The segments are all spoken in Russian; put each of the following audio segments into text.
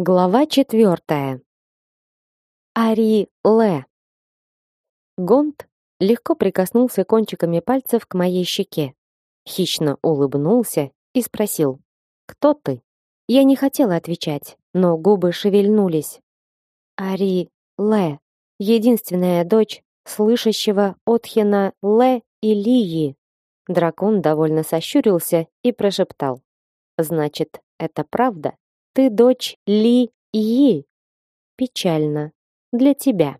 Глава четвертая. Ари Ле. Гонт легко прикоснулся кончиками пальцев к моей щеке, хищно улыбнулся и спросил: "Кто ты?" Я не хотела отвечать, но губы шевельнулись. Ари Ле, единственная дочь слышащего Отхина Ле и Лии. Дракон довольно сощурился и прошептал: "Значит, это правда?" Ты дочь Ли Yi. Печально. Для тебя.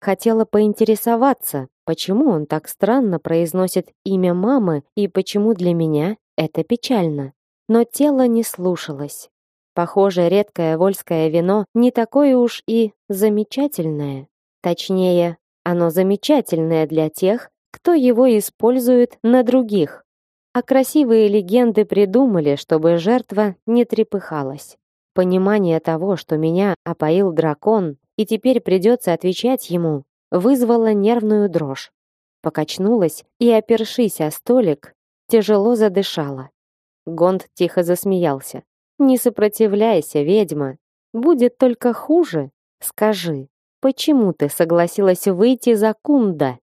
Хотела поинтересоваться, почему он так странно произносит имя мамы и почему для меня это печально. Но тело не слушалось. Похоже, редкое вольское вино не такое уж и замечательное. Точнее, оно замечательное для тех, кто его использует на других. А красивые легенды придумали, чтобы жертва не трепыхалась. Понимание того, что меня опоил дракон, и теперь придется отвечать ему, вызвало нервную дрожь. Покачнулась и, опершись о столик, тяжело задышала. Гонд тихо засмеялся. «Не сопротивляйся, ведьма. Будет только хуже. Скажи, почему ты согласилась выйти за Кунда?»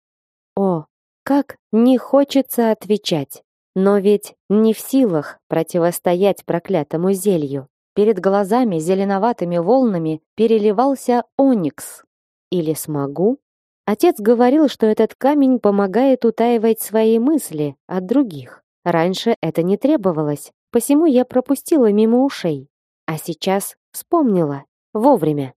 О, как не хочется отвечать. Но ведь не в силах противостоять проклятому зелью. Перед глазами зеленоватыми волнами переливался оникс. Или смогу? Отец говорил, что этот камень помогает утаивать свои мысли от других. Раньше это не требовалось, посему я пропустила мимо ушей. А сейчас вспомнила. Вовремя.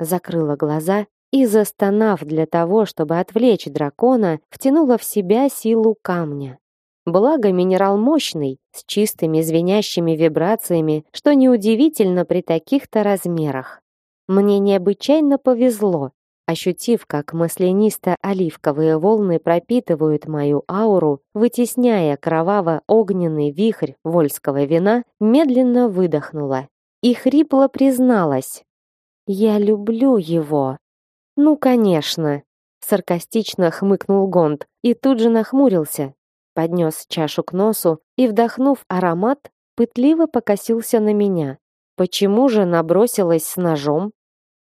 Закрыла глаза и, застонав для того, чтобы отвлечь дракона, втянула в себя силу камня. Благо минерал мощный, с чистыми звенящими вибрациями, что неудивительно при таких-то размерах. Мне необычайно повезло, ощутив, как маслянисто-оливковые волны пропитывают мою ауру, вытесняя кроваво-огненный вихрь вольского вина, медленно выдохнула и хрипло призналась: "Я люблю его". "Ну, конечно", саркастично хмыкнул Гонд и тут же нахмурился, поднес чашу к носу и, вдохнув аромат, пытливо покосился на меня. Почему же набросилась с ножом?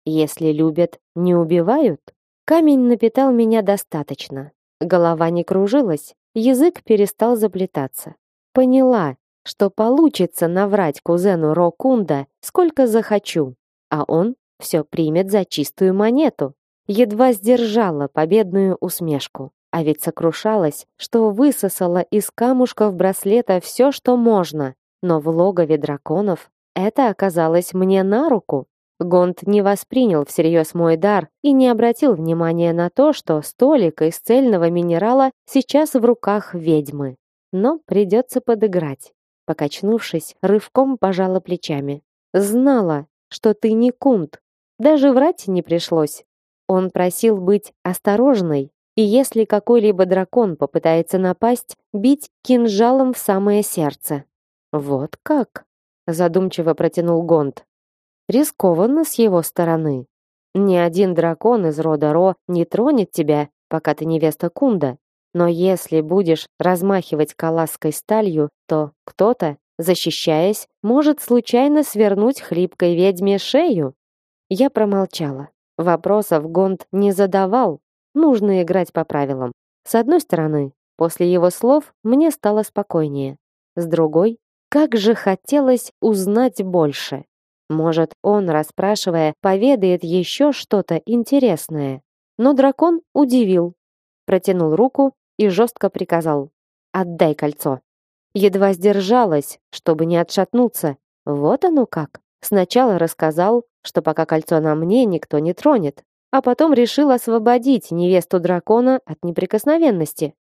Если любят, не убивают? Камень напитал меня достаточно. Голова не кружилась, язык перестал заплетаться. Поняла, что получится наврать кузену Рокунда сколько захочу, а он все примет за чистую монету. Едва сдержала победную усмешку. А ведь сокрушалась, что высосала из камушков браслета все, что можно, но в логове драконов это оказалось мне на руку. Гонд не воспринял всерьез мой дар и не обратил внимания на то, что столик из цельного минерала сейчас в руках ведьмы. Но придется подыграть. Покачнувшись, рывком пожала плечами. Знала, что ты не кунт. Даже врать не пришлось. Он просил быть осторожной, и если какой-либо дракон попытается напасть, бить кинжалом в самое сердце. Вот как? задумчиво протянул Гонд. Рискованно с его стороны. Ни один дракон из рода Ро не тронет тебя, пока ты невеста Кунда. Но если будешь размахивать калаской сталью, то кто-то, защищаясь, может случайно свернуть хлипкой ведьме шею. Я промолчала. Вопросов Гонд не задавал, Нужно играть по правилам. С одной стороны, после его слов мне стало спокойнее. С другой, как же хотелось узнать больше. Может, он, расспрашивая, поведает еще что-то интересное. Но дракон удивил. Протянул руку и жестко приказал. «Отдай кольцо». Едва сдержалась, чтобы не отшатнуться. Вот оно как. Сначала рассказал, что пока кольцо на мне никто не тронет, а потом решил освободить невесту дракона от неприкосновенности.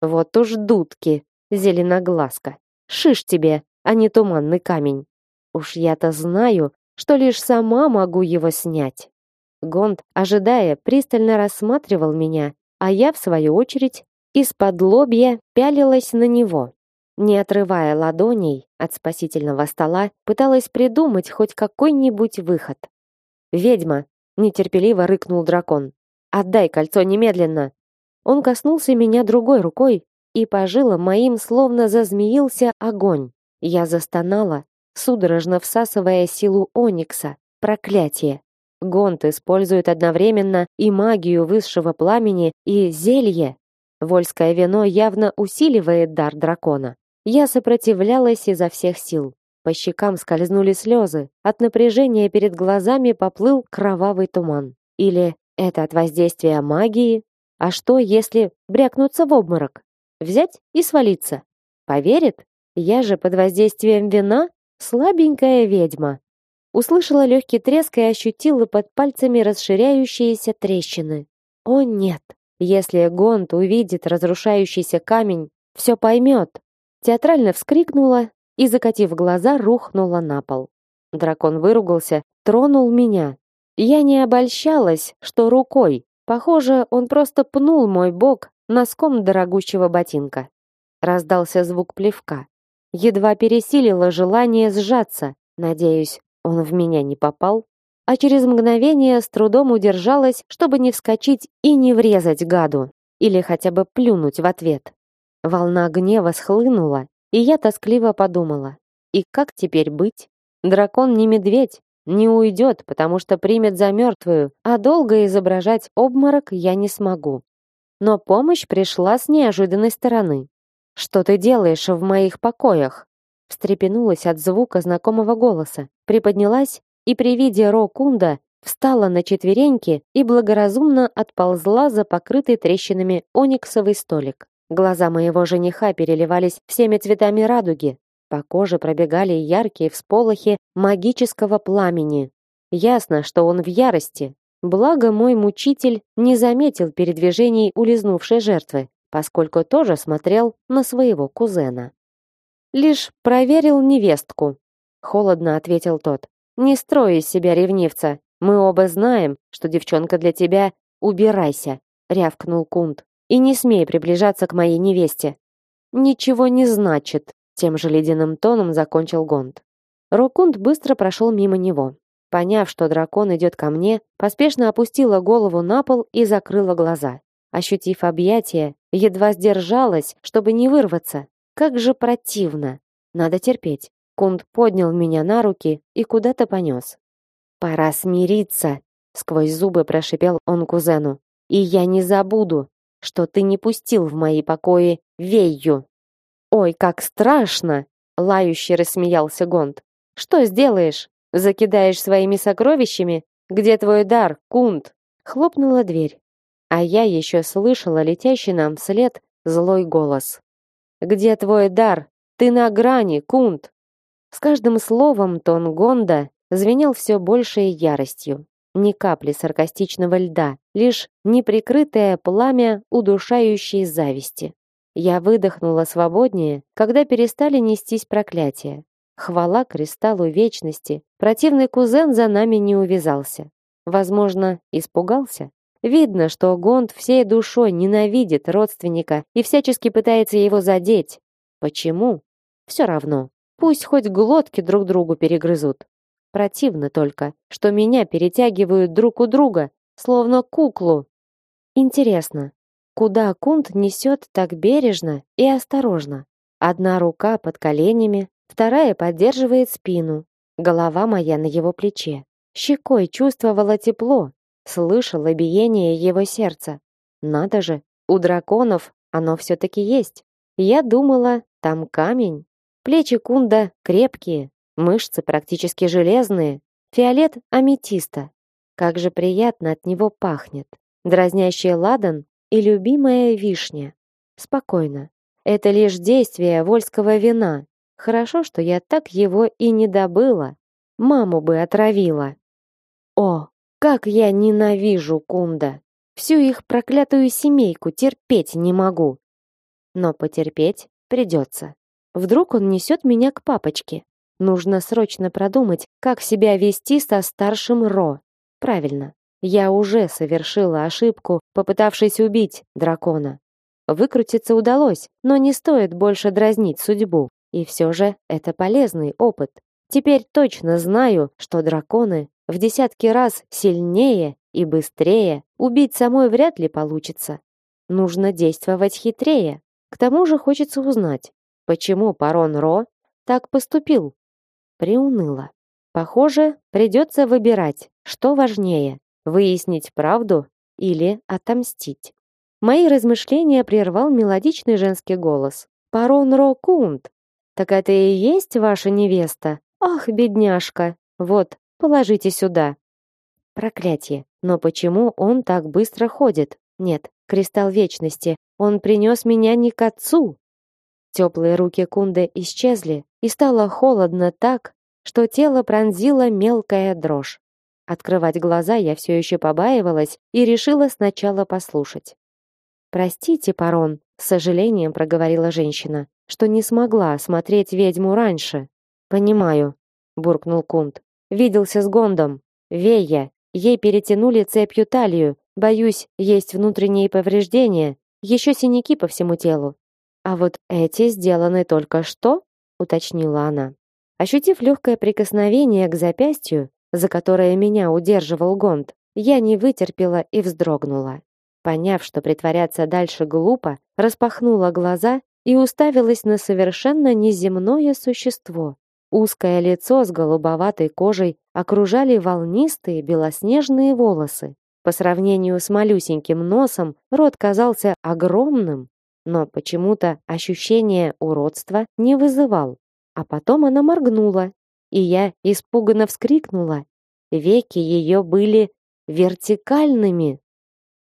Вот уж дудки, зеленоглазка. Шиш тебе, а не туманный камень. Уж я-то знаю, что лишь сама могу его снять. Гонд, ожидая, пристально рассматривал меня, а я, в свою очередь, из-под лобья пялилась на него. Не отрывая ладоней от спасительного стола, пыталась придумать хоть какой-нибудь выход. «Ведьма, нетерпеливо рыкнул дракон. Отдай кольцо немедленно. Он коснулся меня другой рукой, и по жилам моим словно зазмеился огонь. Я застонала, судорожно всасывая силу оникса, проклятие. Гонт использует одновременно и магию высшего пламени, и зелье. Вольское вино явно усиливает дар дракона. Я сопротивлялась изо всех сил. По щекам скользнули слезы, от напряжения перед глазами поплыл кровавый туман. Или это от воздействия магии? А что, если брякнуться в обморок? Взять и свалиться? Поверит? Я же под воздействием вина слабенькая ведьма. Услышала легкий треск и ощутила под пальцами расширяющиеся трещины. О нет! Если Гонт увидит разрушающийся камень, все поймет. Театрально вскрикнула и, закатив глаза, рухнула на пол. Дракон выругался, тронул меня. Я не обольщалась, что рукой. Похоже, он просто пнул мой бок носком дорогущего ботинка. Раздался звук плевка. Едва пересилило желание сжаться. Надеюсь, он в меня не попал. А через мгновение с трудом удержалась, чтобы не вскочить и не врезать гаду. Или хотя бы плюнуть в ответ. Волна гнева схлынула, и я тоскливо подумала, и как теперь быть? Дракон не медведь, не уйдет, потому что примет за мертвую, а долго изображать обморок я не смогу. Но помощь пришла с неожиданной стороны. «Что ты делаешь в моих покоях?» Встрепенулась от звука знакомого голоса, приподнялась и при виде Ро-Кунда встала на четвереньки и благоразумно отползла за покрытый трещинами ониксовый столик. Глаза моего жениха переливались всеми цветами радуги. По коже пробегали яркие всполохи магического пламени. Ясно, что он в ярости. Благо мой мучитель не заметил передвижений улизнувшей жертвы, поскольку тоже смотрел на своего кузена. Лишь проверил невестку. Холодно ответил тот. Не строй из себя ревнивца. Мы оба знаем, что девчонка для тебя. Убирайся, рявкнул Кунт и не смей приближаться к моей невесте. Ничего не значит, тем же ледяным тоном закончил Гонд. Рокунд быстро прошел мимо него. Поняв, что дракон идет ко мне, поспешно опустила голову на пол и закрыла глаза. Ощутив объятие, едва сдержалась, чтобы не вырваться. Как же противно. Надо терпеть. Кунд поднял меня на руки и куда-то понес. «Пора смириться», — сквозь зубы прошипел он кузену. «И я не забуду, что ты не пустил в мои покои Вейю. Ой, как страшно, лающе рассмеялся Гонд. Что сделаешь? Закидаешь своими сокровищами? Где твой дар, Кунд? Хлопнула дверь. А я еще слышала летящий нам вслед злой голос. Где твой дар? Ты на грани, Кунд. С каждым словом тон Гонда звенел все большей яростью ни капли саркастичного льда, лишь неприкрытое пламя удушающей зависти. Я выдохнула свободнее, когда перестали нестись проклятия. Хвала кристаллу вечности. Противный кузен за нами не увязался. Возможно, испугался. Видно, что Гонд всей душой ненавидит родственника и всячески пытается его задеть. Почему? Все равно. Пусть хоть глотки друг другу перегрызут. Противно только, что меня перетягивают друг у друга, словно куклу. Интересно, куда Кунт несет так бережно и осторожно? Одна рука под коленями, вторая поддерживает спину, голова моя на его плече. Щекой чувствовала тепло, слышала биение его сердца. Надо же, у драконов оно все-таки есть. Я думала, там камень. Плечи Кунда крепкие, Мышцы практически железные, фиолет аметиста. Как же приятно от него пахнет. Дразнящий ладан и любимая вишня. Спокойно. Это лишь действие вольского вина. Хорошо, что я так его и не добыла. Маму бы отравила. О, как я ненавижу Кунда. Всю их проклятую семейку терпеть не могу. Но потерпеть придется. Вдруг он несет меня к папочке. Нужно срочно продумать, как себя вести со старшим Ро. Правильно. Я уже совершила ошибку, попытавшись убить дракона. Выкрутиться удалось, но не стоит больше дразнить судьбу. И все же это полезный опыт. Теперь точно знаю, что драконы в десятки раз сильнее и быстрее. Убить самой вряд ли получится. Нужно действовать хитрее. К тому же хочется узнать, почему Парон Ро так поступил приуныла. Похоже, придется выбирать, что важнее: выяснить правду или отомстить. Мои размышления прервал мелодичный женский голос. Парон Рокунд. Так это и есть ваша невеста? Ах, бедняжка. Вот, положите сюда. Проклятие. Но почему он так быстро ходит? Нет, кристалл вечности. Он принес меня не к отцу. Теплые руки Кунды исчезли, и стало холодно так, что тело пронзила мелкая дрожь. Открывать глаза я все еще побаивалась и решила сначала послушать. «Простите, Парон», — с сожалением проговорила женщина, «что не смогла смотреть ведьму раньше». «Понимаю», — буркнул Кунт. «Виделся с Гондом. Вея. Ей перетянули цепью талию. Боюсь, есть внутренние повреждения, еще синяки по всему телу. А вот эти сделаны только что, уточнила она. Ощутив легкое прикосновение к запястью, за которое меня удерживал Гонд, я не вытерпела и вздрогнула. Поняв, что притворяться дальше глупо, распахнула глаза и уставилась на совершенно неземное существо. Узкое лицо с голубоватой кожей окружали волнистые белоснежные волосы. По сравнению с малюсеньким носом, рот казался огромным, но почему-то ощущение уродства не вызывал. А потом она моргнула, и я испуганно вскрикнула. Веки ее были вертикальными.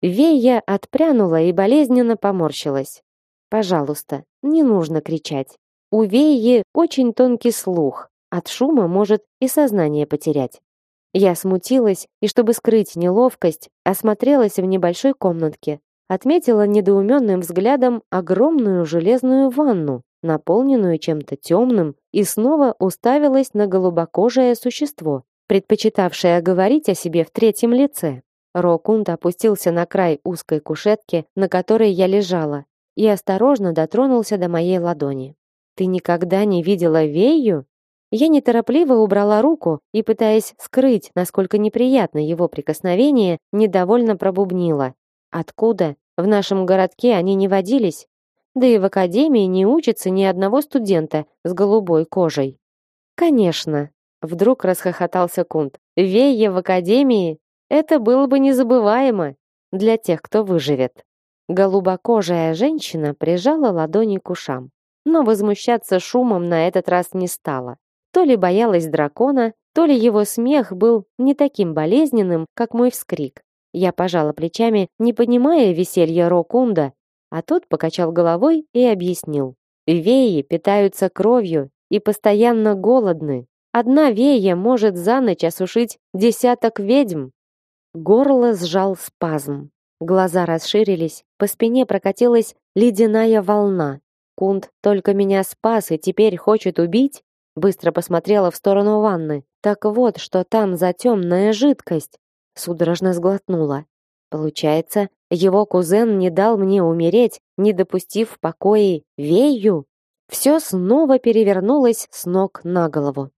Вея отпрянула и болезненно поморщилась. «Пожалуйста, не нужно кричать. У Веи очень тонкий слух, от шума может и сознание потерять. Я смутилась и, чтобы скрыть неловкость, осмотрелась в небольшой комнатке, отметила недоуменным взглядом огромную железную ванну, наполненную чем-то темным, и снова уставилась на голубокожее существо, предпочитавшее говорить о себе в третьем лице. Рокунд опустился на край узкой кушетки, на которой я лежала, и осторожно дотронулся до моей ладони. Ты никогда не видела Вею? Я неторопливо убрала руку и, пытаясь скрыть, насколько неприятно его прикосновение, недовольно пробубнила. Откуда? В нашем городке они не водились. Да и в академии не учится ни одного студента с голубой кожей. Конечно, вдруг расхохотался Кунт. Вея в академии это было бы незабываемо для тех, кто выживет. Голубокожая женщина прижала ладони к ушам но возмущаться шумом на этот раз не стала. То ли боялась дракона, то ли его смех был не таким болезненным, как мой вскрик. Я пожала плечами, не понимая веселья Рокунда, а тот покачал головой и объяснил. Веи питаются кровью и постоянно голодны. Одна вея может за ночь осушить десяток ведьм. Горло сжал спазм. Глаза расширились, по спине прокатилась ледяная волна. Кунт только меня спас и теперь хочет убить? Быстро посмотрела в сторону ванны. Так вот, что там за темная жидкость. Судорожно сглотнула. Получается, его кузен не дал мне умереть, не допустив в покое Вею? Все снова перевернулось с ног на голову.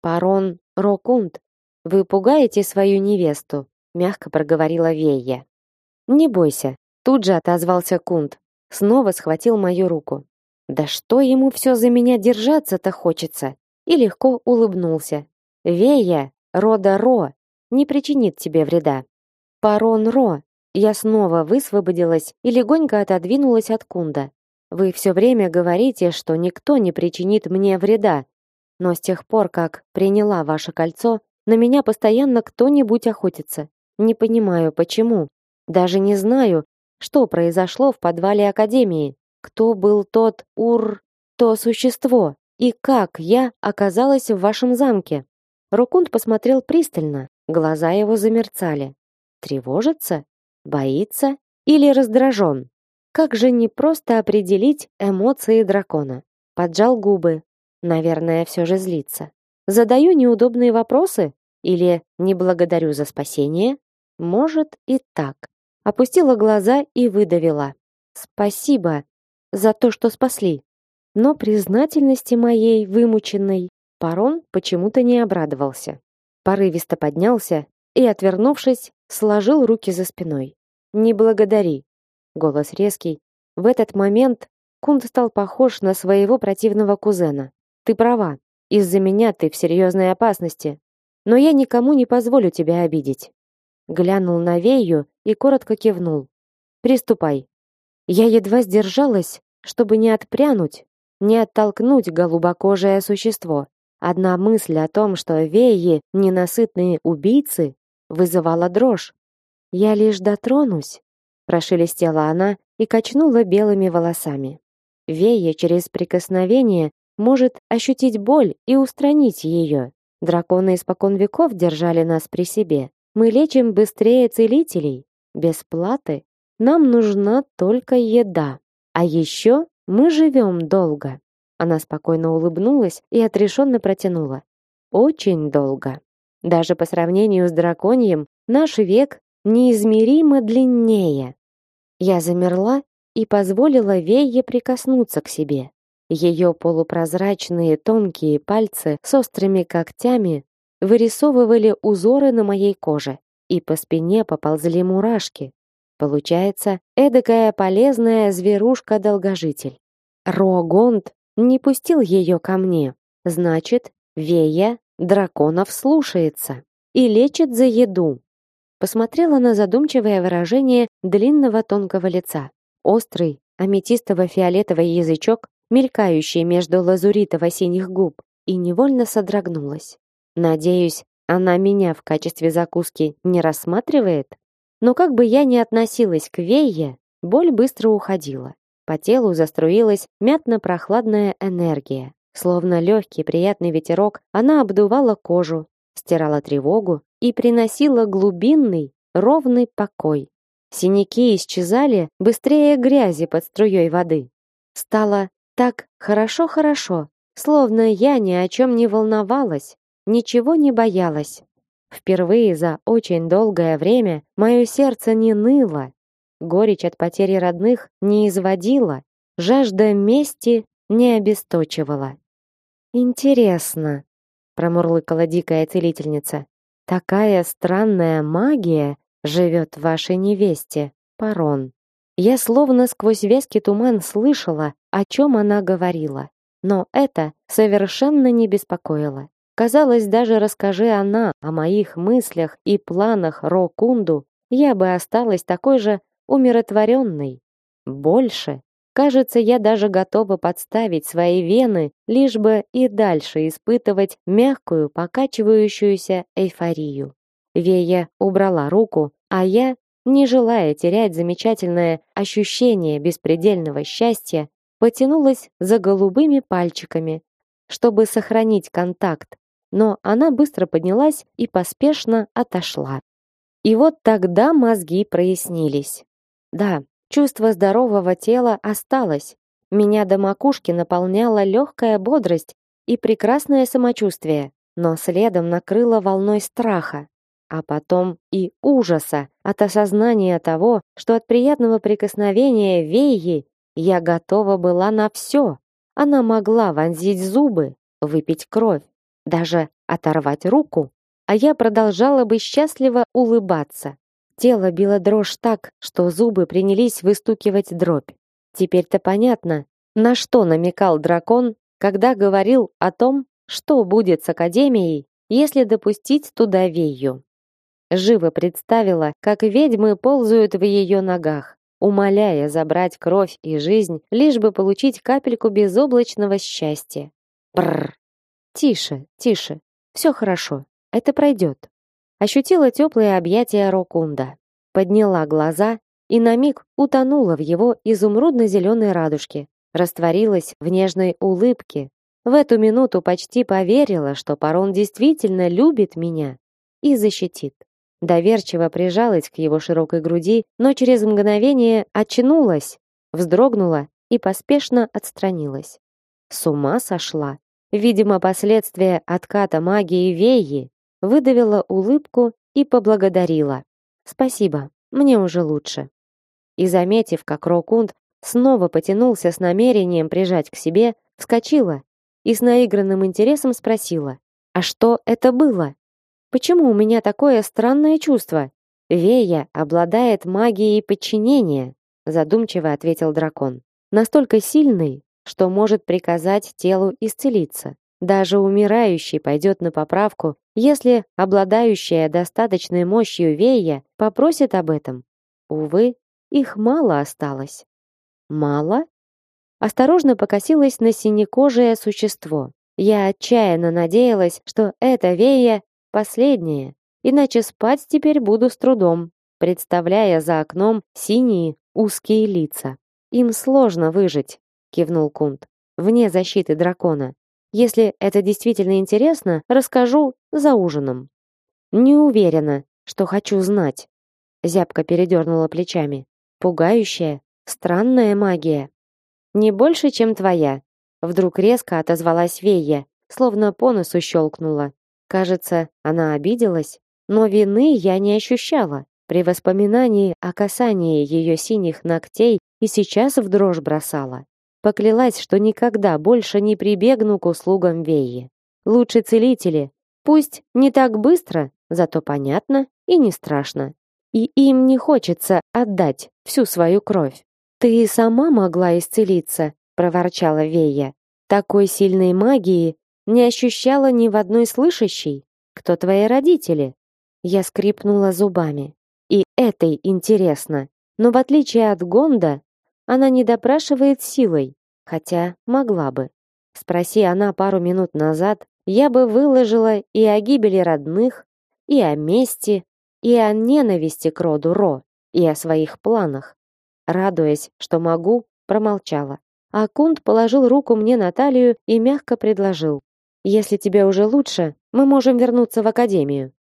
Парон Рокунд, вы пугаете свою невесту, мягко проговорила Вея. Не бойся, тут же отозвался Кунт. Снова схватил мою руку. Да что ему все за меня держаться-то хочется? И легко улыбнулся. Вея, рода Ро, не причинит тебе вреда. Парон Ро. Я снова высвободилась и легонько отодвинулась от Кунда. Вы все время говорите, что никто не причинит мне вреда, но с тех пор, как приняла ваше кольцо, на меня постоянно кто-нибудь охотится. Не понимаю, почему. Даже не знаю, что произошло в подвале академии. Кто был тот ур... то существо? И как я оказалась в вашем замке? Рукунд посмотрел пристально, глаза его замерцали. Тревожится? Боится? Или раздражен? Как же не просто определить эмоции дракона? Поджал губы. Наверное, все же злится. Задаю неудобные вопросы? Или не благодарю за спасение? Может и так. Опустила глаза и выдавила. Спасибо за то, что спасли. Но признательности моей вымученной Парон почему-то не обрадовался. Порывисто поднялся и, отвернувшись, сложил руки за спиной. «Не благодари». Голос резкий. В этот момент Кунт стал похож на своего противного кузена. «Ты права. Из-за меня ты в серьезной опасности, но я никому не позволю тебя обидеть. Глянул на Вею и коротко кивнул. Приступай. Я едва сдержалась, чтобы не отпрянуть, не оттолкнуть голубокожее существо. Одна мысль о том, что Веи ненасытные убийцы, вызывала дрожь. Я лишь дотронусь, прошелестела она и качнула белыми волосами. Вея через прикосновение может ощутить боль и устранить ее. Драконы испокон веков держали нас при себе. Мы лечим быстрее целителей, без платы. Нам нужна только еда. А еще мы живем долго. Она спокойно улыбнулась и отрешенно протянула. Очень долго. Даже по сравнению с драконьем, наш век неизмеримо длиннее. Я замерла и позволила Вее прикоснуться к себе. Ее полупрозрачные тонкие пальцы с острыми когтями вырисовывали узоры на моей коже, и по спине поползли мурашки. Получается, эдакая полезная зверушка-долгожитель. Рогонд не пустил ее ко мне. Значит, Вея драконов слушается и лечит за еду. Посмотрела на задумчивое выражение длинного тонкого лица. Острый, аметистово-фиолетовый язычок, мелькающий между лазуритово-синих губ, и невольно содрогнулась. Надеюсь, она меня в качестве закуски не рассматривает? Но как бы я ни относилась к Вее, боль быстро уходила. По телу заструилась мятно-прохладная энергия. Словно легкий приятный ветерок, она обдувала кожу, стирала тревогу и приносила глубинный, ровный покой. Синяки исчезали быстрее грязи под струей воды. Стало так хорошо-хорошо, словно я ни о чем не волновалась, ничего не боялась. Впервые за очень долгое время мое сердце не ныло, горечь от потери родных не изводила, жажда мести не обесточивала. Интересно, промурлыкала дикая целительница. Такая странная магия живет в вашей невесте, Парон. Я словно сквозь веский туман слышала, о чем она говорила, но это совершенно не беспокоило. Казалось, даже расскажи она о моих мыслях и планах Рокунду, я бы осталась такой же умиротворенной. Больше, кажется, я даже готова подставить свои вены, лишь бы и дальше испытывать мягкую, покачивающуюся эйфорию. Вея убрала руку, а я, не желая терять замечательное ощущение беспредельного счастья, потянулась за голубыми пальчиками, чтобы сохранить контакт, но она быстро поднялась и поспешно отошла. И вот тогда мозги прояснились. Да, чувство здорового тела осталось. Меня до макушки наполняла легкая бодрость и прекрасное самочувствие, но следом накрыло волной страха, а потом и ужаса от осознания того, что от приятного прикосновения Вейи я готова была на все. Она могла вонзить зубы, выпить кровь даже оторвать руку, а я продолжала бы счастливо улыбаться. Тело било дрожь так, что зубы принялись выстукивать дробь. Теперь-то понятно, на что намекал дракон, когда говорил о том, что будет с Академией, если допустить туда Вею. Живо представила, как ведьмы ползают в ее ногах, умоляя забрать кровь и жизнь, лишь бы получить капельку безоблачного счастья. Бррр. Тише, тише. Все хорошо. Это пройдет. Ощутила теплые объятия Рокунда. Подняла глаза и на миг утонула в его изумрудно-зеленой радужке. Растворилась в нежной улыбке. В эту минуту почти поверила, что Парон действительно любит меня и защитит. Доверчиво прижалась к его широкой груди, но через мгновение очнулась, вздрогнула и поспешно отстранилась. С ума сошла. Видимо, последствия отката магии Веи выдавила улыбку и поблагодарила. Спасибо, мне уже лучше. И заметив, как Рокунд снова потянулся с намерением прижать к себе, вскочила и с наигранным интересом спросила: "А что это было? Почему у меня такое странное чувство? Вея обладает магией подчинения", задумчиво ответил дракон. "Настолько сильной, что может приказать телу исцелиться. Даже умирающий пойдет на поправку, если обладающая достаточной мощью Вея попросит об этом. Увы, их мало осталось. Мало? Осторожно покосилась на синекожее существо. Я отчаянно надеялась, что это Вея последнее, иначе спать теперь буду с трудом, представляя за окном синие узкие лица. Им сложно выжить, кивнул Кунт. Вне защиты дракона. Если это действительно интересно, расскажу за ужином. Не уверена, что хочу знать. Зябко передернула плечами. Пугающая, странная магия. Не больше, чем твоя. Вдруг резко отозвалась Вея, словно по носу щелкнула. Кажется, она обиделась, но вины я не ощущала. При воспоминании о касании ее синих ногтей и сейчас в дрожь бросала. Поклялась, что никогда больше не прибегну к услугам Веи. Лучше целители. Пусть не так быстро, зато понятно и не страшно. И им не хочется отдать всю свою кровь. Ты и сама могла исцелиться, проворчала Вея. Такой сильной магии не ощущала ни в одной слышащей. Кто твои родители? Я скрипнула зубами. И этой интересно. Но в отличие от Гонда, она не допрашивает силой, хотя могла бы. Спроси она пару минут назад, я бы выложила и о гибели родных, и о мести, и о ненависти к роду Ро, и о своих планах. Радуясь, что могу, промолчала. А Кунт положил руку мне на талию и мягко предложил: "Если тебе уже лучше, мы можем вернуться в академию".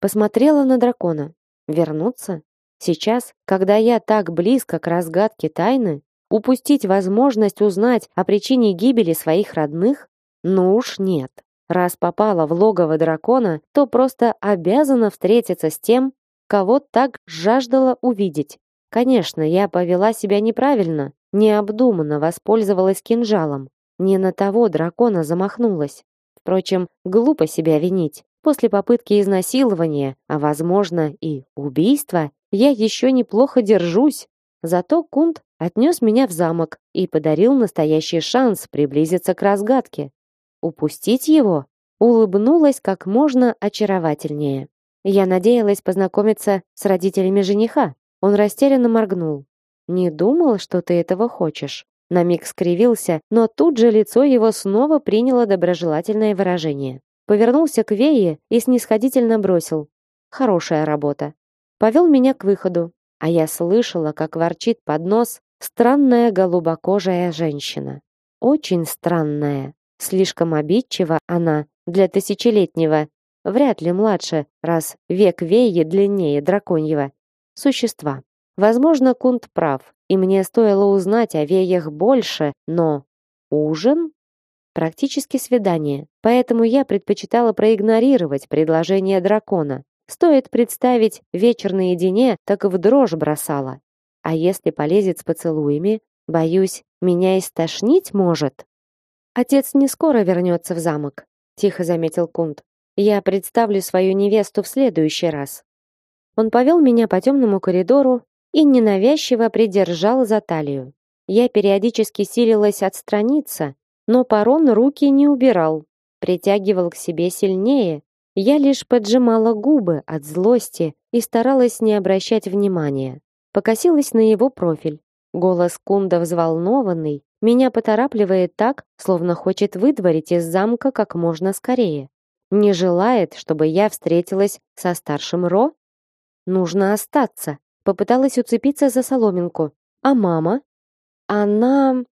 Посмотрела на дракона. Вернуться? Сейчас, когда я так близко к разгадке тайны, упустить возможность узнать о причине гибели своих родных? Ну уж нет. Раз попала в логово дракона, то просто обязана встретиться с тем, кого так жаждала увидеть. Конечно, я повела себя неправильно, необдуманно воспользовалась кинжалом. Не на того дракона замахнулась. Впрочем, глупо себя винить. После попытки изнасилования, а возможно и убийства, я еще неплохо держусь. Зато Кунт отнес меня в замок и подарил настоящий шанс приблизиться к разгадке. Упустить его? Улыбнулась как можно очаровательнее. Я надеялась познакомиться с родителями жениха. Он растерянно моргнул. Не думал, что ты этого хочешь. На миг скривился, но тут же лицо его снова приняло доброжелательное выражение. Повернулся к Вее и снисходительно бросил: "Хорошая работа" повел меня к выходу, а я слышала, как ворчит под нос странная голубокожая женщина. Очень странная, слишком обидчива она для тысячелетнего, вряд ли младше, раз век Веи длиннее драконьего, существа. Возможно, Кунт прав, и мне стоило узнать о Веях больше, но ужин практически свидание. Поэтому я предпочитала проигнорировать предложение дракона. Стоит представить вечер наедине, так в дрожь бросала. А если полезет с поцелуями, боюсь, меня истошнить может. Отец не скоро вернется в замок, тихо заметил Кунт. Я представлю свою невесту в следующий раз. Он повел меня по темному коридору и ненавязчиво придержал за талию. Я периодически силилась отстраниться, но Парон руки не убирал, притягивал к себе сильнее, я лишь поджимала губы от злости и старалась не обращать внимания. Покосилась на его профиль. Голос Кунда взволнованный, меня поторапливает так, словно хочет выдворить из замка как можно скорее. Не желает, чтобы я встретилась со старшим Ро? Нужно остаться. Попыталась уцепиться за соломинку. А мама? Она...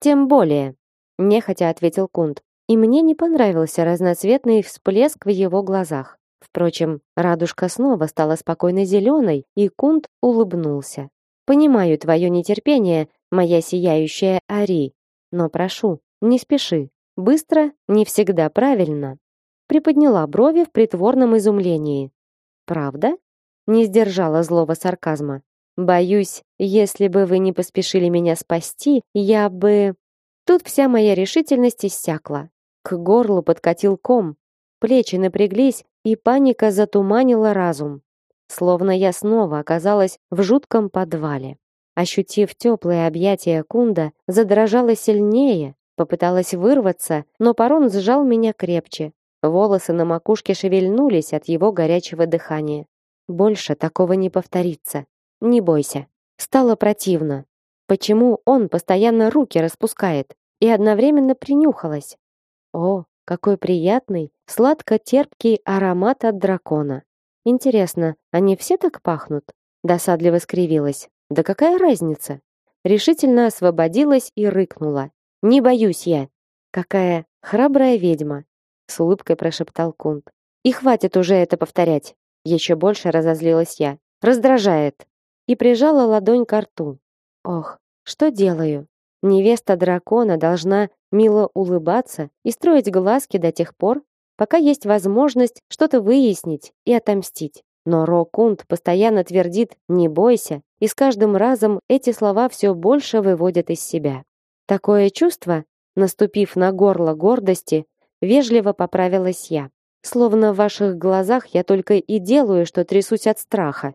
Тем более. Нехотя ответил Кунд и мне не понравился разноцветный всплеск в его глазах. Впрочем, радужка снова стала спокойно зеленой, и Кунт улыбнулся. «Понимаю твое нетерпение, моя сияющая Ари, но прошу, не спеши. Быстро не всегда правильно». Приподняла брови в притворном изумлении. «Правда?» Не сдержала злого сарказма. «Боюсь, если бы вы не поспешили меня спасти, я бы...» Тут вся моя решительность иссякла. К горлу подкатил ком, плечи напряглись, и паника затуманила разум. Словно я снова оказалась в жутком подвале. Ощутив теплое объятие Кунда, задрожала сильнее, Попыталась вырваться, но Парон сжал меня крепче. Волосы на макушке шевельнулись от его горячего дыхания. Больше такого не повторится. Не бойся. Стало противно. Почему он постоянно руки распускает? И одновременно принюхалась. О, какой приятный, сладко-терпкий аромат от дракона. Интересно, они все так пахнут? Досадливо скривилась. Да какая разница? Решительно освободилась и рыкнула. Не боюсь я. Какая храбрая ведьма, с улыбкой прошептал Кунт. И хватит уже это повторять. Еще больше разозлилась я. Раздражает. И прижала ладонь к рту. Ох, что делаю? Невеста дракона должна мило улыбаться и строить глазки до тех пор, пока есть возможность что-то выяснить и отомстить. Но Рокунд постоянно твердит «не бойся», и с каждым разом эти слова все больше выводят из себя. Такое чувство, наступив на горло гордости, вежливо поправилась я. Словно в ваших глазах я только и делаю, что трясусь от страха.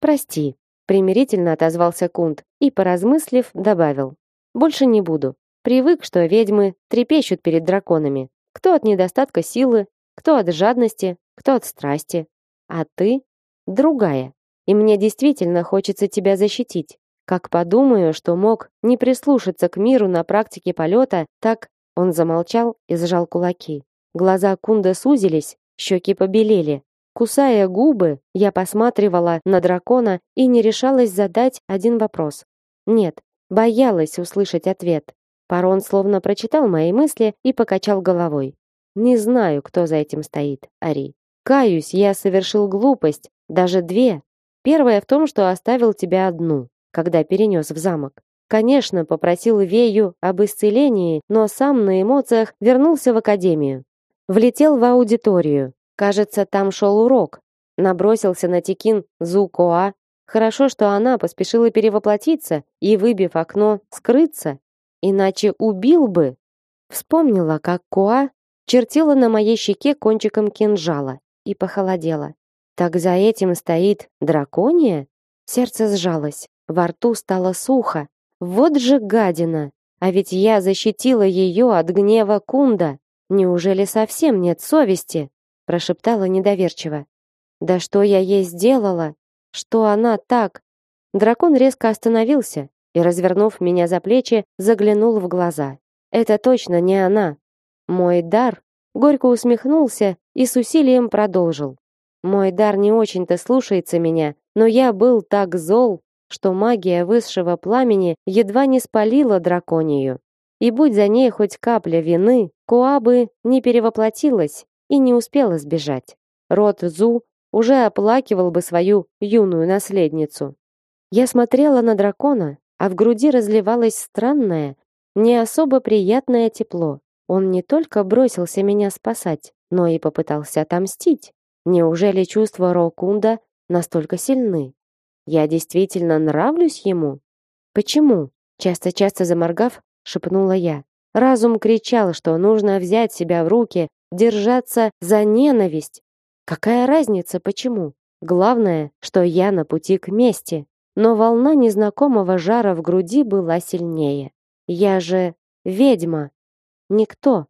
Прости, примирительно отозвался Кунд и, поразмыслив, добавил: больше не буду. Привык, что ведьмы трепещут перед драконами. Кто от недостатка силы, кто от жадности, кто от страсти. А ты другая. И мне действительно хочется тебя защитить. Как подумаю, что мог не прислушаться к миру на практике полета, так он замолчал и сжал кулаки. Глаза Кунда сузились, щеки побелели. Кусая губы, я посматривала на дракона и не решалась задать один вопрос. Нет, боялась услышать ответ. Парон словно прочитал мои мысли и покачал головой. Не знаю, кто за этим стоит, Ари. Каюсь, я совершил глупость, даже две. Первая в том, что оставил тебя одну, когда перенес в замок. Конечно, попросил Вею об исцелении, но сам на эмоциях вернулся в академию. Влетел в аудиторию. Кажется, там шел урок. Набросился на Тикин Зукоа. Хорошо, что она поспешила перевоплотиться и, выбив окно, скрыться. Иначе убил бы. Вспомнила, как Коа чертила на моей щеке кончиком кинжала и похолодела. Так за этим стоит дракония? Сердце сжалось, во рту стало сухо. Вот же гадина! А ведь я защитила ее от гнева Кунда. Неужели совсем нет совести? прошептала недоверчиво. Да что я ей сделала? Что она так? Дракон резко остановился и, развернув меня за плечи, заглянул в глаза. Это точно не она. Мой дар горько усмехнулся и с усилием продолжил. Мой дар не очень-то слушается меня, но я был так зол, что магия высшего пламени едва не спалила драконию. И будь за ней хоть капля вины, Куабы не перевоплотилась и не успела сбежать. Род Зу уже оплакивал бы свою юную наследницу. Я смотрела на дракона, а в груди разливалось странное, не особо приятное тепло. Он не только бросился меня спасать, но и попытался отомстить. Неужели чувства Рокунда настолько сильны? Я действительно нравлюсь ему? Почему? Часто-часто заморгав, шепнула я. Разум кричал, что нужно взять себя в руки, держаться за ненависть. Какая разница, почему? Главное, что я на пути к мести. Но волна незнакомого жара в груди была сильнее. Я же ведьма. Никто.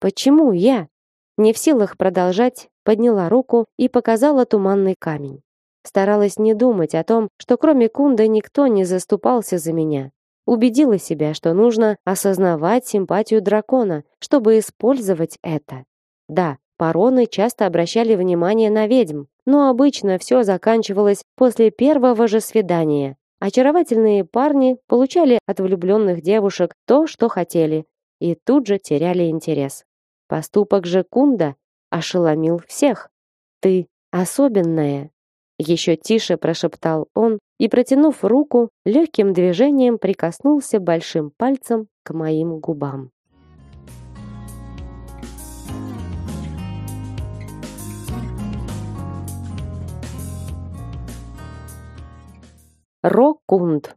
Почему я? Не в силах продолжать, подняла руку и показала туманный камень. Старалась не думать о том, что кроме Кунда никто не заступался за меня. Убедила себя, что нужно осознавать симпатию дракона, чтобы использовать это. Да, пароны часто обращали внимание на ведьм, но обычно все заканчивалось после первого же свидания. Очаровательные парни получали от влюбленных девушек то, что хотели, и тут же теряли интерес. Поступок же Кунда ошеломил всех. Ты особенная, еще тише прошептал он и протянув руку, легким движением прикоснулся большим пальцем к моим губам. Рокунд.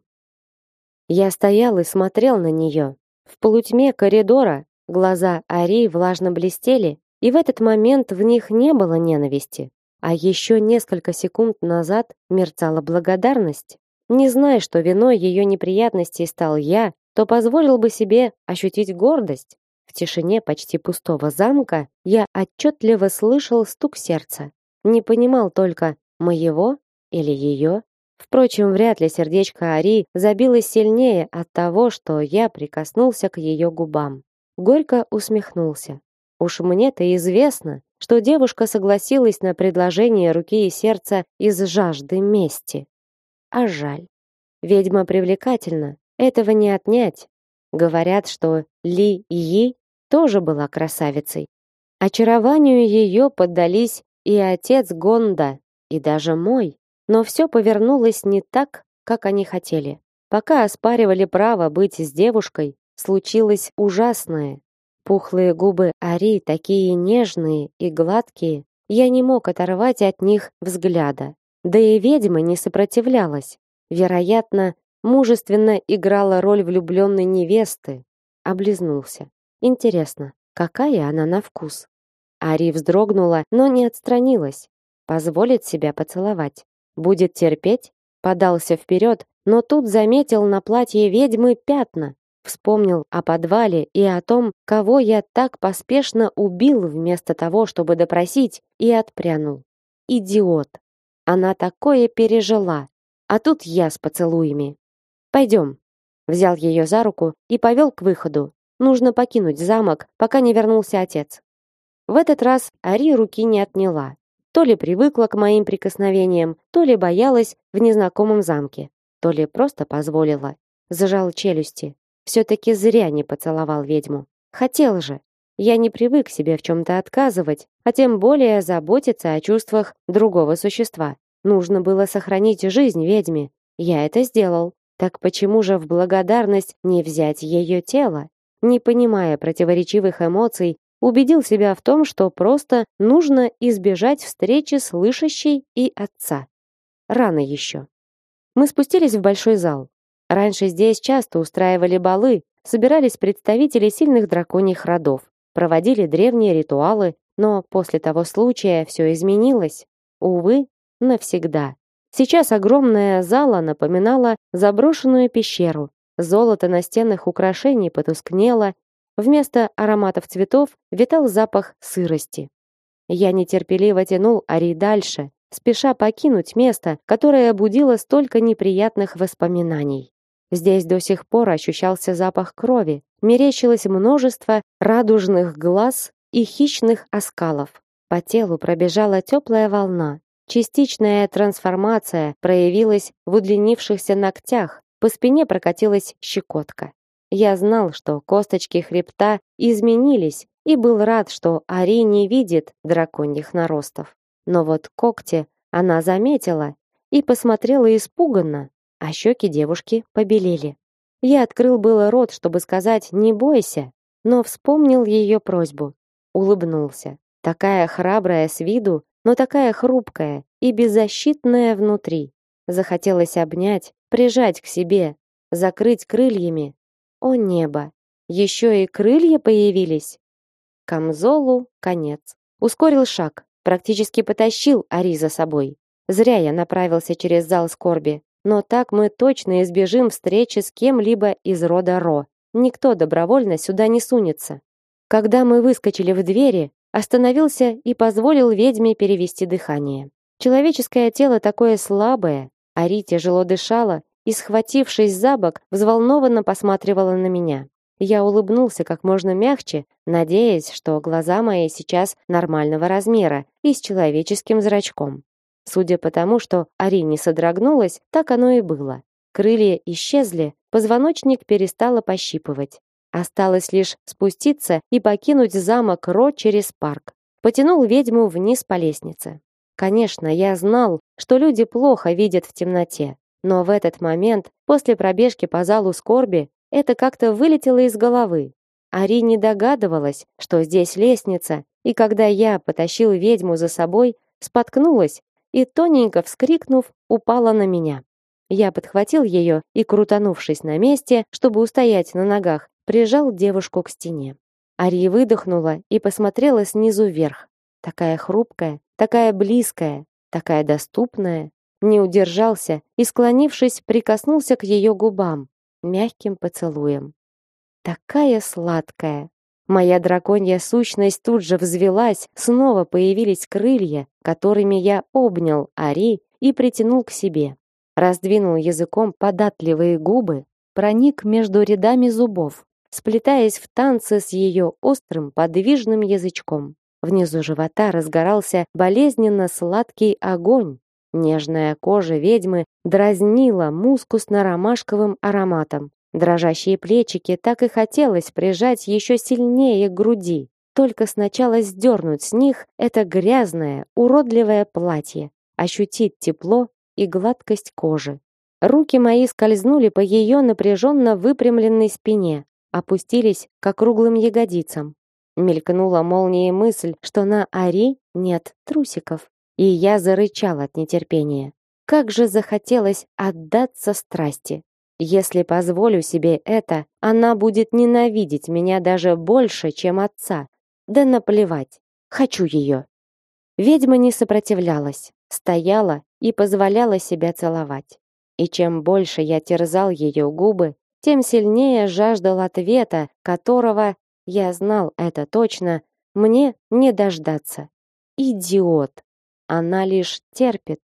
Я стоял и смотрел на нее. В полутьме коридора глаза Ари влажно блестели, и в этот момент в них не было ненависти, а еще несколько секунд назад мерцала благодарность. Не зная, что виной ее неприятностей стал я, то позволил бы себе ощутить гордость. В тишине почти пустого замка я отчетливо слышал стук сердца. Не понимал только, моего или ее. Впрочем, вряд ли сердечко Ари забилось сильнее от того, что я прикоснулся к ее губам. Горько усмехнулся. Уж мне-то известно, что девушка согласилась на предложение руки и сердца из жажды мести. А жаль. Ведьма привлекательна, этого не отнять. Говорят, что Ли Yi тоже была красавицей. Очарованию ее поддались и отец Гонда, и даже мой. Но все повернулось не так, как они хотели. Пока оспаривали право быть с девушкой, случилось ужасное. Пухлые губы Ари такие нежные и гладкие, я не мог оторвать от них взгляда. Да и ведьма не сопротивлялась. Вероятно, мужественно играла роль влюбленной невесты. Облизнулся. Интересно, какая она на вкус? Ари вздрогнула, но не отстранилась. Позволит себя поцеловать. Будет терпеть? Подался вперед, но тут заметил на платье ведьмы пятна. Вспомнил о подвале и о том, кого я так поспешно убил вместо того, чтобы допросить, и отпрянул. Идиот. Она такое пережила. А тут я с поцелуями. Пойдем. Взял ее за руку и повел к выходу. Нужно покинуть замок, пока не вернулся отец. В этот раз Ари руки не отняла. То ли привыкла к моим прикосновениям, то ли боялась в незнакомом замке, то ли просто позволила. Зажал челюсти. Все-таки зря не поцеловал ведьму. Хотел же. Я не привык себе в чем-то отказывать, а тем более заботиться о чувствах другого существа. Нужно было сохранить жизнь ведьме. Я это сделал. Так почему же в благодарность не взять ее тело? Не понимая противоречивых эмоций, убедил себя в том, что просто нужно избежать встречи с слышащей и отца. Рано еще. Мы спустились в большой зал. Раньше здесь часто устраивали балы, собирались представители сильных драконьих родов, проводили древние ритуалы, но после того случая все изменилось. Увы, навсегда. Сейчас огромная зала напоминала заброшенную пещеру. Золото настенных украшений потускнело, Вместо ароматов цветов витал запах сырости. Я нетерпеливо тянул Ари дальше, спеша покинуть место, которое будило столько неприятных воспоминаний. Здесь до сих пор ощущался запах крови, мерещилось множество радужных глаз и хищных оскалов. По телу пробежала теплая волна. Частичная трансформация проявилась в удлинившихся ногтях, по спине прокатилась щекотка. Я знал, что косточки хребта изменились и был рад, что Ари не видит драконьих наростов. Но вот когти она заметила и посмотрела испуганно, а щеки девушки побелели. Я открыл было рот, чтобы сказать «не бойся», но вспомнил ее просьбу. Улыбнулся. Такая храбрая с виду, но такая хрупкая и беззащитная внутри. Захотелось обнять, прижать к себе, закрыть крыльями, о небо! Еще и крылья появились. Камзолу конец. Ускорил шаг, практически потащил Ари за собой. Зря я направился через зал скорби, но так мы точно избежим встречи с кем-либо из рода Ро. Никто добровольно сюда не сунется. Когда мы выскочили в двери, остановился и позволил ведьме перевести дыхание. Человеческое тело такое слабое, Ари тяжело дышала и, схватившись за бок, взволнованно посматривала на меня. Я улыбнулся как можно мягче, надеясь, что глаза мои сейчас нормального размера и с человеческим зрачком. Судя по тому, что Ари не содрогнулась, так оно и было. Крылья исчезли, позвоночник перестало пощипывать. Осталось лишь спуститься и покинуть замок Ро через парк. Потянул ведьму вниз по лестнице. Конечно, я знал, что люди плохо видят в темноте, но в этот момент, после пробежки по залу скорби, это как-то вылетело из головы. Ари не догадывалась, что здесь лестница, и когда я потащил ведьму за собой, споткнулась и, тоненько вскрикнув, упала на меня. Я подхватил ее и, крутанувшись на месте, чтобы устоять на ногах, прижал девушку к стене. Ари выдохнула и посмотрела снизу вверх. Такая хрупкая, такая близкая, такая доступная. Не удержался и, склонившись, прикоснулся к ее губам. мягким поцелуем. Такая сладкая. Моя драконья сущность тут же взвелась, снова появились крылья, которыми я обнял Ари и притянул к себе. Раздвинул языком податливые губы, проник между рядами зубов, сплетаясь в танце с ее острым подвижным язычком. Внизу живота разгорался болезненно сладкий огонь. Нежная кожа ведьмы дразнила мускусно-ромашковым ароматом. Дрожащие плечики так и хотелось прижать еще сильнее к груди, только сначала сдернуть с них это грязное, уродливое платье, ощутить тепло и гладкость кожи. Руки мои скользнули по ее напряженно выпрямленной спине, опустились к округлым ягодицам. Мелькнула молнией мысль, что на Ари нет трусиков. И я зарычал от нетерпения. Как же захотелось отдаться страсти. Если позволю себе это, она будет ненавидеть меня даже больше, чем отца. Да наплевать. Хочу ее. Ведьма не сопротивлялась, стояла и позволяла себя целовать. И чем больше я терзал ее губы, тем сильнее жаждал ответа, которого я знал это точно, мне не дождаться. Идиот. Она лишь терпит.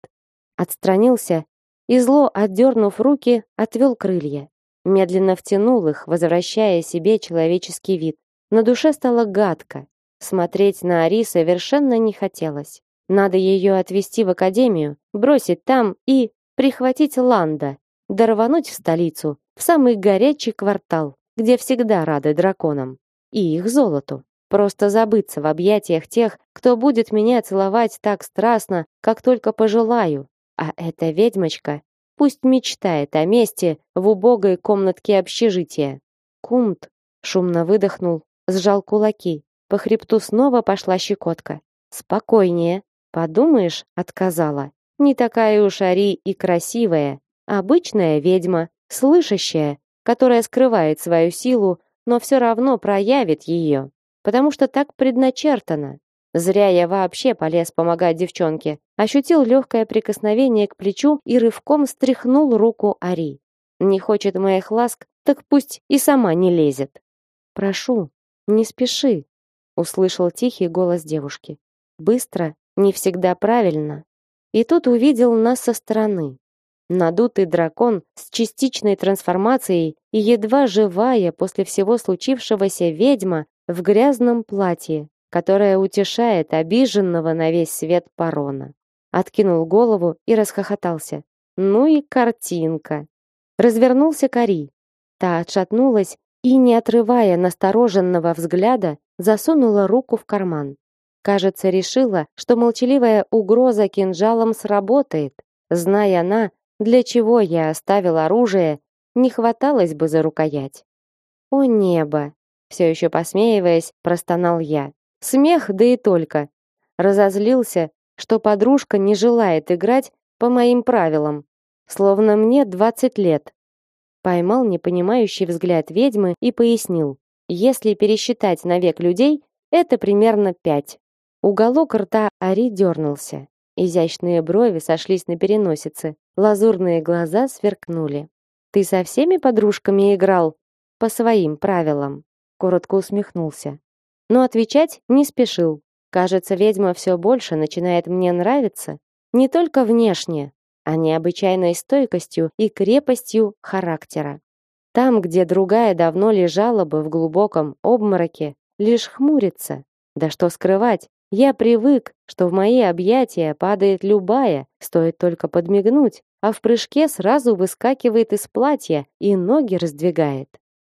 Отстранился и зло, отдернув руки, отвел крылья. Медленно втянул их, возвращая себе человеческий вид. На душе стало гадко. Смотреть на Ари совершенно не хотелось. Надо ее отвезти в академию, бросить там и прихватить Ланда, дорвануть в столицу, в самый горячий квартал, где всегда рады драконам и их золоту. Просто забыться в объятиях тех, кто будет меня целовать так страстно, как только пожелаю. А эта ведьмочка пусть мечтает о месте в убогой комнатке общежития. Кумт шумно выдохнул, сжал кулаки. По хребту снова пошла щекотка. Спокойнее. Подумаешь, отказала. Не такая уж Ари и красивая. Обычная ведьма, слышащая, которая скрывает свою силу но все равно проявит ее, потому что так предначертано. Зря я вообще полез помогать девчонке. Ощутил легкое прикосновение к плечу и рывком стряхнул руку Ари. Не хочет моих ласк, так пусть и сама не лезет. Прошу, не спеши, услышал тихий голос девушки. Быстро, не всегда правильно. И тут увидел нас со стороны. Надутый дракон с частичной трансформацией и едва живая после всего случившегося ведьма в грязном платье, которая утешает обиженного на весь свет Парона. Откинул голову и расхохотался. Ну и картинка. Развернулся Кари. Та отшатнулась и, не отрывая настороженного взгляда, засунула руку в карман. Кажется, решила, что молчаливая угроза кинжалом сработает. Зная она, для чего я оставил оружие, не хваталось бы за рукоять. О небо, все еще посмеиваясь, простонал я. Смех, да и только. Разозлился, что подружка не желает играть по моим правилам, словно мне двадцать лет. Поймал непонимающий взгляд ведьмы и пояснил: если пересчитать на век людей, это примерно пять. Уголок рта Ари дернулся. Изящные брови сошлись на переносице, лазурные глаза сверкнули. Ты со всеми подружками играл по своим правилам, коротко усмехнулся. Но отвечать не спешил. Кажется, ведьма все больше начинает мне нравиться, не только внешне, а необычайной стойкостью и крепостью характера. Там, где другая давно лежала бы в глубоком обмороке, лишь хмурится. Да что скрывать, я привык, что в мои объятия падает любая, стоит только подмигнуть, а в прыжке сразу выскакивает из платья и ноги раздвигает.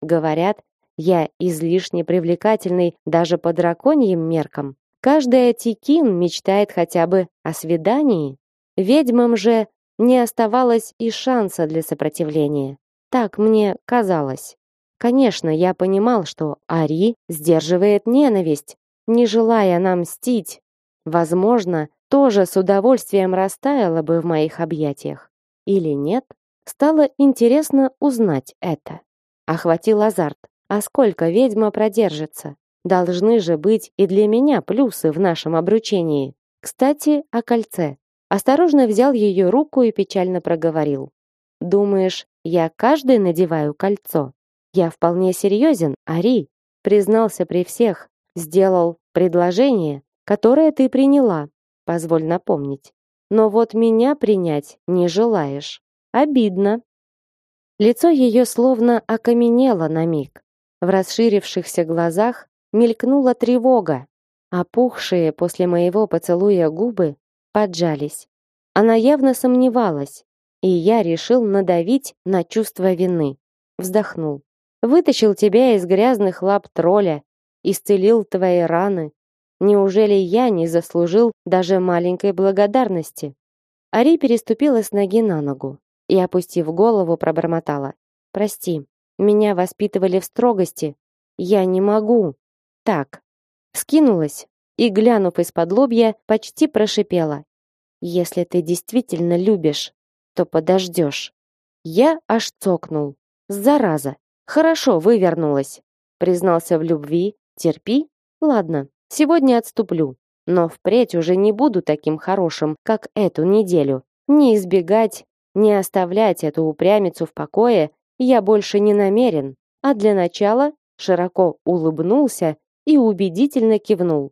Говорят, я излишне привлекательный даже по драконьим меркам. Каждая тикин мечтает хотя бы о свидании. Ведьмам же не оставалось и шанса для сопротивления. Так мне казалось. Конечно, я понимал, что Ари сдерживает ненависть, не желая нам мстить, возможно, тоже с удовольствием растаяла бы в моих объятиях. Или нет? Стало интересно узнать это. Охватил азарт. А сколько ведьма продержится? Должны же быть и для меня плюсы в нашем обручении. Кстати, о кольце. Осторожно взял ее руку и печально проговорил. Думаешь, я каждый надеваю кольцо? Я вполне серьезен, Ари. Признался при всех, сделал предложение, которое ты приняла. Позволь напомнить. Но вот меня принять не желаешь. Обидно. Лицо ее словно окаменело на миг. В расширившихся глазах мелькнула тревога. Опухшие после моего поцелуя губы поджались. Она явно сомневалась, и я решил надавить на чувство вины. Вздохнул. Вытащил тебя из грязных лап тролля, исцелил твои раны. Неужели я не заслужил даже маленькой благодарности? Ари переступила с ноги на ногу и, опустив голову, пробормотала: "Прости, меня воспитывали в строгости. Я не могу". Так. Скинулась и, глянув из-под лобья, почти прошипела: "Если ты действительно любишь, то подождешь". Я аж цокнул. Зараза. Хорошо вывернулась. Признался в любви. Терпи. Ладно, сегодня отступлю. Но впредь уже не буду таким хорошим, как эту неделю. Не избегать, не оставлять эту упрямицу в покое я больше не намерен. А для начала широко улыбнулся и убедительно кивнул.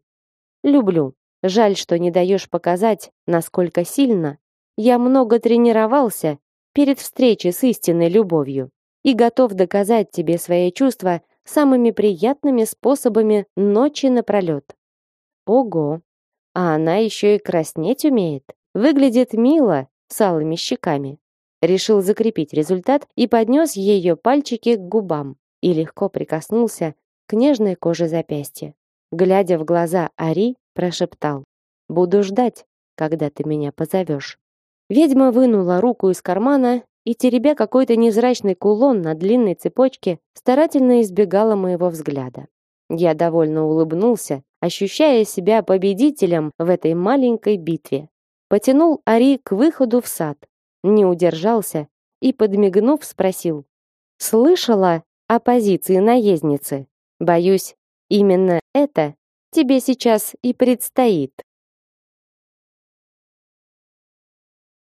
Люблю. Жаль, что не даешь показать, насколько сильно. Я много тренировался перед встречей с истинной любовью и готов доказать тебе свои чувства самыми приятными способами ночи напролет. Ого! А она еще и краснеть умеет. Выглядит мило, с алыми щеками. Решил закрепить результат и поднес ее пальчики к губам и легко прикоснулся к нежной коже запястья. Глядя в глаза Ари, прошептал: "Буду ждать, когда ты меня позовешь". Ведьма вынула руку из кармана и, теребя какой-то незрачный кулон на длинной цепочке, старательно избегала моего взгляда. Я довольно улыбнулся, ощущая себя победителем в этой маленькой битве. Потянул Ари к выходу в сад, не удержался и, подмигнув, спросил. «Слышала о позиции наездницы? Боюсь, именно это тебе сейчас и предстоит».